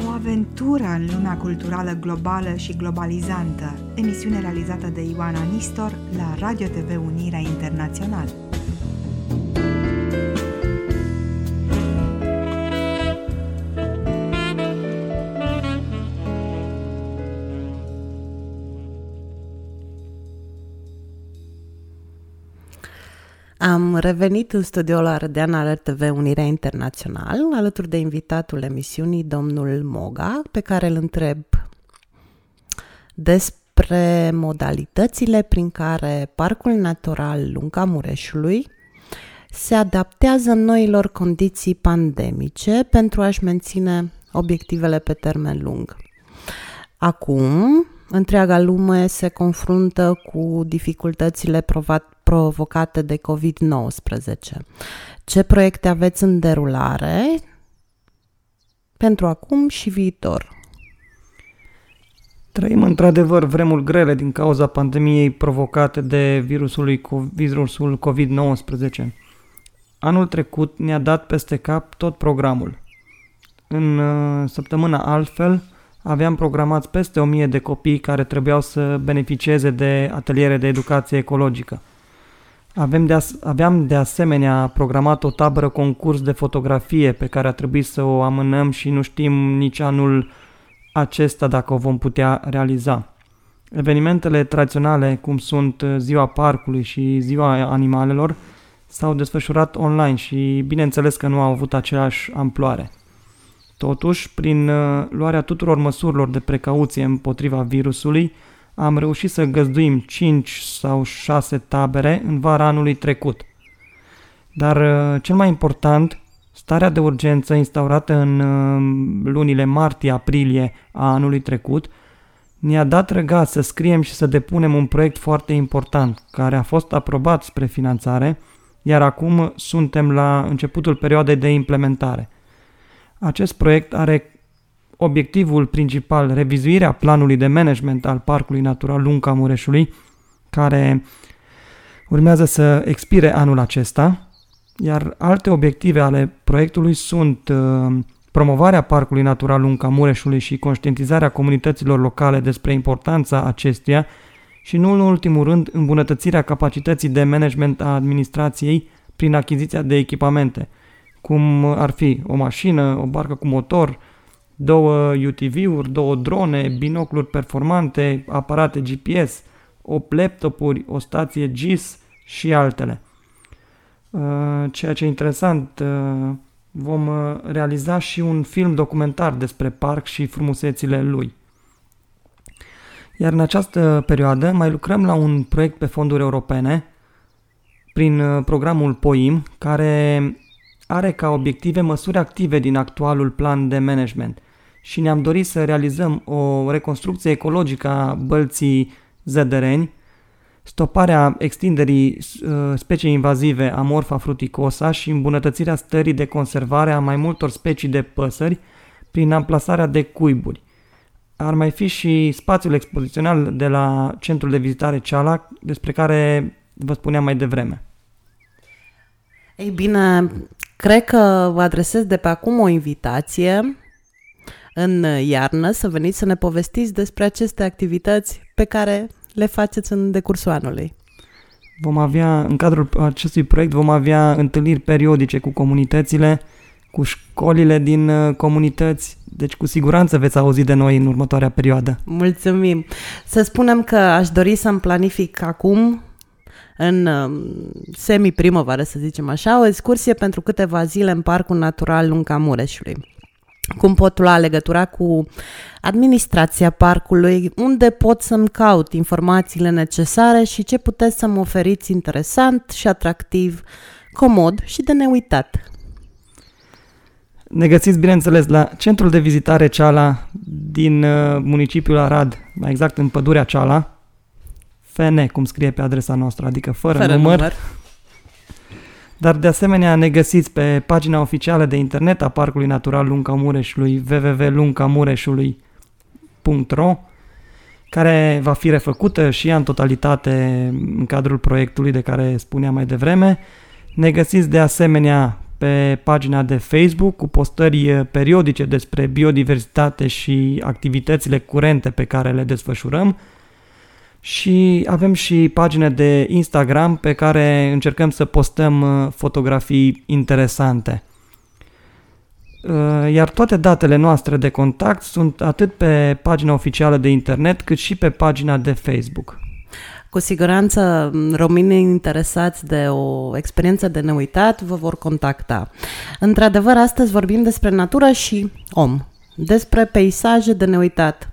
o aventură în luna culturală globală și globalizantă, emisiune realizată de Ioana Nistor la Radio TV Unirea Internațională. Am revenit în studioul Ardean al RTV Unirea Internațional, alături de invitatul emisiunii, domnul Moga, pe care îl întreb despre modalitățile prin care Parcul Natural Lunga Mureșului se adaptează noilor condiții pandemice pentru a-și menține obiectivele pe termen lung. Acum, întreaga lume se confruntă cu dificultățile provat provocate de COVID-19. Ce proiecte aveți în derulare pentru acum și viitor? Trăim într-adevăr vremuri grele din cauza pandemiei provocate de virusul, virusul COVID-19. Anul trecut ne-a dat peste cap tot programul. În uh, săptămâna altfel, aveam programați peste 1000 de copii care trebuiau să beneficieze de ateliere de educație ecologică. Avem de as- aveam de asemenea programat o tabără concurs de fotografie pe care a trebuit să o amânăm și nu știm nici anul acesta dacă o vom putea realiza. Evenimentele tradiționale, cum sunt Ziua Parcului și Ziua Animalelor, s-au desfășurat online și bineînțeles că nu au avut aceeași amploare. Totuși, prin uh, luarea tuturor măsurilor de precauție împotriva virusului, am reușit să găzduim 5 sau 6 tabere în vara anului trecut. Dar uh, cel mai important, starea de urgență instaurată în uh, lunile martie-aprilie a anului trecut ne-a dat răgaz să scriem și să depunem un proiect foarte important, care a fost aprobat spre finanțare, iar acum suntem la începutul perioadei de implementare. Acest proiect are obiectivul principal, revizuirea planului de management al Parcului Natural Lunca Mureșului, care urmează să expire anul acesta, iar alte obiective ale proiectului sunt uh, promovarea Parcului Natural Lunca Mureșului și conștientizarea comunităților locale despre importanța acestuia și nu în ultimul rând îmbunătățirea capacității de management a administrației prin achiziția de echipamente, cum ar fi o mașină, o barcă cu motor, două UTV-uri, două drone, binocluri performante, aparate GPS, 8 laptopuri, o stație GIS și altele. Uh, ceea ce e interesant, uh, vom uh, realiza și un film documentar despre parc și frumusețile lui. Iar în această perioadă mai lucrăm la un proiect pe fonduri europene prin programul POIM, care are ca obiective măsuri active din actualul plan de management și ne-am dorit să realizăm o reconstrucție ecologică a bălții Zădăreni, stoparea extinderii uh, speciei invazive a Morpha fruticosa și îmbunătățirea stării de conservare a mai multor specii de păsări prin amplasarea de cuiburi. Ar mai fi și spațiul expozițional de la centrul de vizitare Ceala, despre care vă spuneam mai devreme. Ei bine, cred că vă adresez de pe acum o invitație în iarnă să veniți să ne povestiți despre aceste activități pe care le faceți în decursul anului. Vom avea, în cadrul acestui proiect, vom avea întâlniri periodice cu comunitățile, cu școlile din uh, comunități, deci cu siguranță veți auzi de noi în următoarea perioadă. Mulțumim! Să spunem că aș dori să-mi planific acum în um, semi-primăvară, să zicem așa, o excursie pentru câteva zile în Parcul Natural Lunca Mureșului cum pot lua legătura cu administrația parcului, unde pot să-mi caut informațiile necesare și ce puteți să-mi oferiți interesant și atractiv, comod și de neuitat. Ne găsiți, bineînțeles, la centrul de vizitare Ceala din uh, municipiul Arad, mai exact în pădurea Ceala, FN, cum scrie pe adresa noastră, adică fără, fără număr, număr. Dar de asemenea ne găsiți pe pagina oficială de internet a Parcului Natural Lunca Mureșului www.luncamureșului.ro care va fi refăcută și ea în totalitate în cadrul proiectului de care spuneam mai devreme. Ne găsiți de asemenea pe pagina de Facebook cu postări periodice despre biodiversitate și activitățile curente pe care le desfășurăm și avem și pagine de Instagram pe care încercăm să postăm uh, fotografii interesante. Uh, iar toate datele noastre de contact sunt atât pe pagina oficială de internet cât și pe pagina de Facebook. Cu siguranță românii interesați de o experiență de neuitat vă vor contacta. Într-adevăr, astăzi vorbim despre natură și om, despre peisaje de neuitat,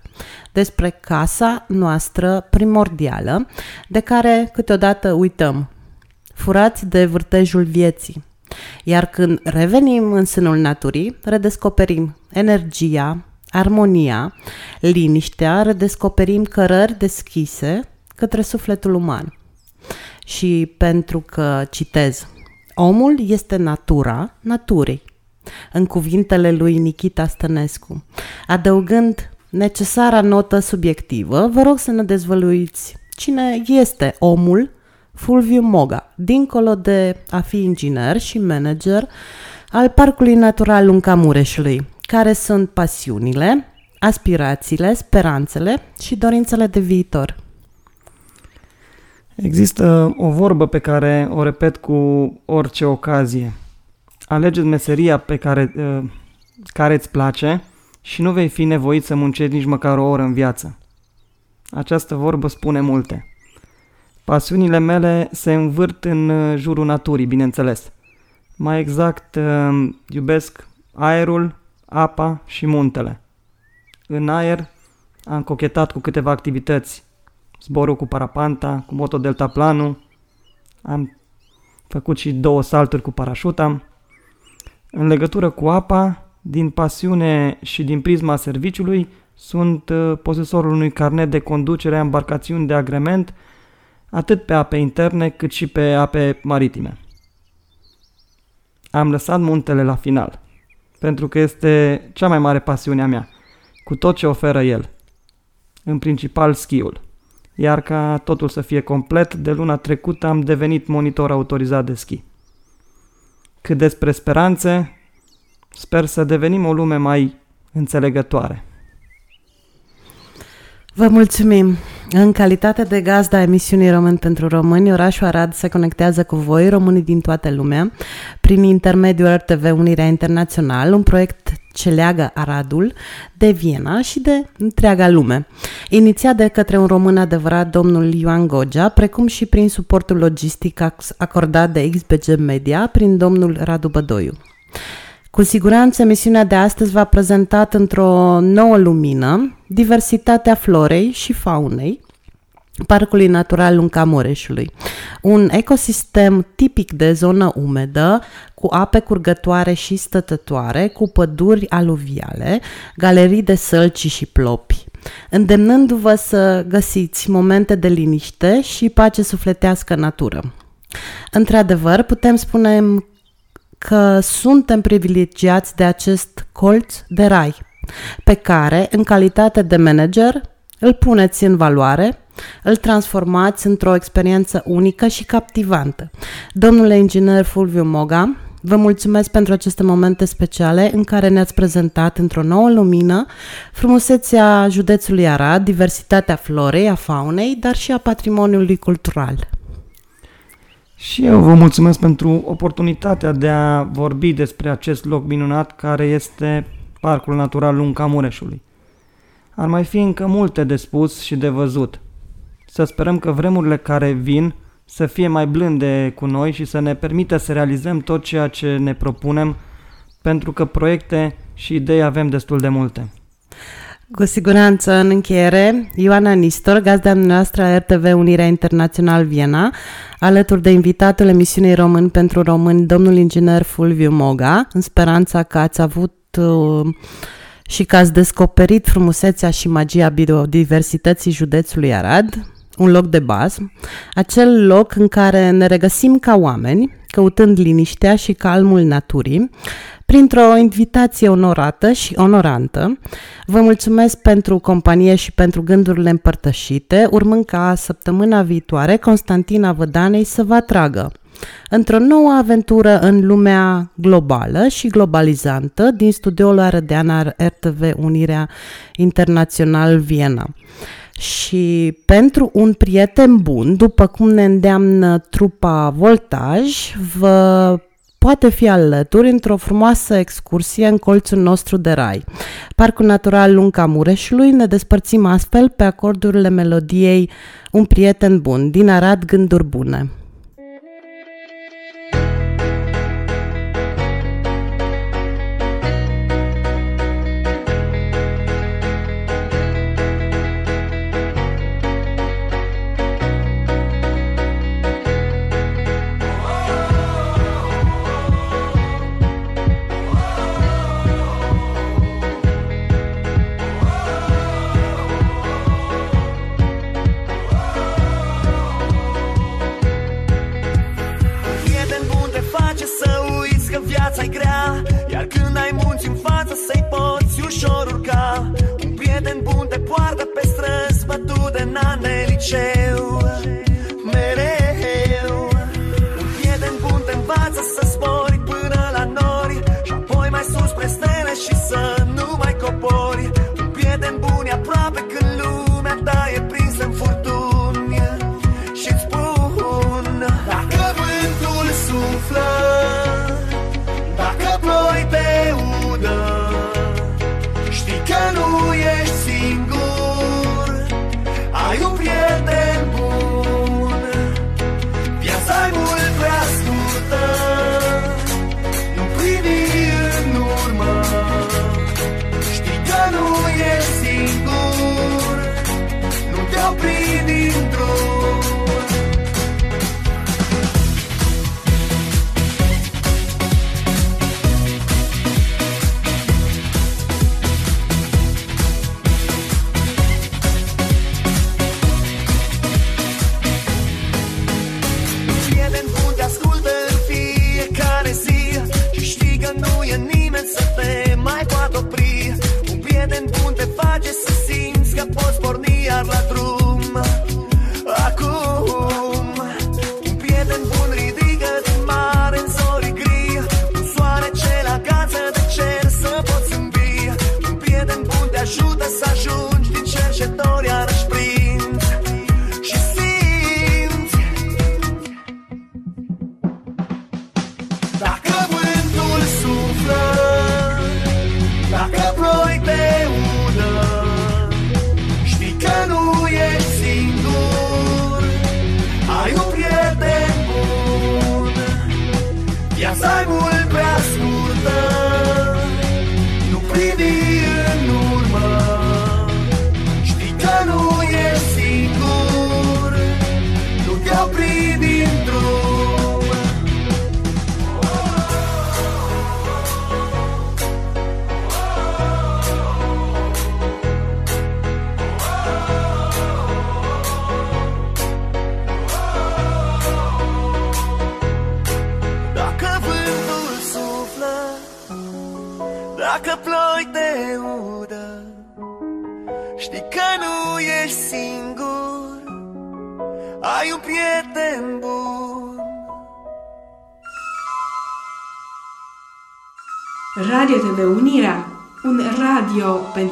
despre casa noastră primordială, de care câteodată uităm, furați de vârtejul vieții. Iar când revenim în sânul naturii, redescoperim energia, armonia, liniștea, redescoperim cărări deschise către sufletul uman. Și pentru că, citez, omul este natura naturii, în cuvintele lui Nikita Stănescu, adăugând necesara notă subiectivă, vă rog să ne dezvăluiți cine este omul Fulviu Moga, dincolo de a fi inginer și manager al Parcului Natural Lunca Mureșului, care sunt pasiunile, aspirațiile, speranțele și dorințele de viitor. Există o vorbă pe care o repet cu orice ocazie. Alegeți meseria pe care, uh, care îți place și nu vei fi nevoit să muncești nici măcar o oră în viață. Această vorbă spune multe. Pasiunile mele se învârt în uh, jurul naturii, bineînțeles. Mai exact, uh, iubesc aerul, apa și muntele. În aer am cochetat cu câteva activități. Zborul cu parapanta, cu motodeltaplanul, am făcut și două salturi cu parașuta. În legătură cu apa, din pasiune și din prisma serviciului, sunt uh, posesorul unui carnet de conducere a embarcațiuni de agrement, atât pe ape interne cât și pe ape maritime. Am lăsat muntele la final, pentru că este cea mai mare pasiune a mea, cu tot ce oferă el. În principal schiul. Iar ca totul să fie complet, de luna trecută am devenit monitor autorizat de schi. Cât despre speranțe, Sper să devenim o lume mai înțelegătoare. Vă mulțumim! În calitate de gazda emisiunii Români pentru Români, orașul Arad se conectează cu voi, românii din toată lumea, prin intermediul RTV Unirea Internațional, un proiect ce leagă Aradul de Viena și de întreaga lume. Inițiat de către un român adevărat, domnul Ioan Gogea, precum și prin suportul logistic acordat de XBG Media prin domnul Radu Bădoiu. Cu siguranță, emisiunea de astăzi va prezenta într-o nouă lumină diversitatea florei și faunei Parcului Natural Lunca Mureșului. Un ecosistem tipic de zonă umedă, cu ape curgătoare și stătătoare, cu păduri aluviale, galerii de sălci și plopi, îndemnându-vă să găsiți momente de liniște și pace sufletească natură. Într-adevăr, putem spune că suntem privilegiați de acest colț de rai, pe care, în calitate de manager, îl puneți în valoare, îl transformați într-o experiență unică și captivantă. Domnule inginer Fulviu Moga, Vă mulțumesc pentru aceste momente speciale în care ne-ați prezentat într-o nouă lumină frumusețea județului Arad, diversitatea florei, a faunei, dar și a patrimoniului cultural. Și eu vă mulțumesc pentru oportunitatea de a vorbi despre acest loc minunat care este Parcul Natural Lunca Mureșului. Ar mai fi încă multe de spus și de văzut. Să sperăm că vremurile care vin să fie mai blânde cu noi și să ne permită să realizăm tot ceea ce ne propunem, pentru că proiecte și idei avem destul de multe. Cu siguranță, în încheiere, Ioana Nistor, gazda noastră a RTV Unirea Internațional Viena, alături de invitatul emisiunii Român pentru Români, domnul inginer Fulviu Moga, în speranța că ați avut uh, și că ați descoperit frumusețea și magia biodiversității județului Arad, un loc de bază, acel loc în care ne regăsim ca oameni, căutând liniștea și calmul naturii, printr-o invitație onorată și onorantă. Vă mulțumesc pentru companie și pentru gândurile împărtășite, urmând ca săptămâna viitoare Constantina Vădanei să vă atragă într-o nouă aventură în lumea globală și globalizantă din studioul Arădeana RTV Unirea Internațional Viena. Și pentru un prieten bun, după cum ne îndeamnă trupa Voltaj, vă poate fi alături într-o frumoasă excursie în colțul nostru de rai. Parcul Natural Lunca Mureșului ne despărțim astfel pe acordurile melodiei Un prieten bun, din Arad Gânduri Bune.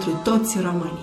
Pentru toți românii.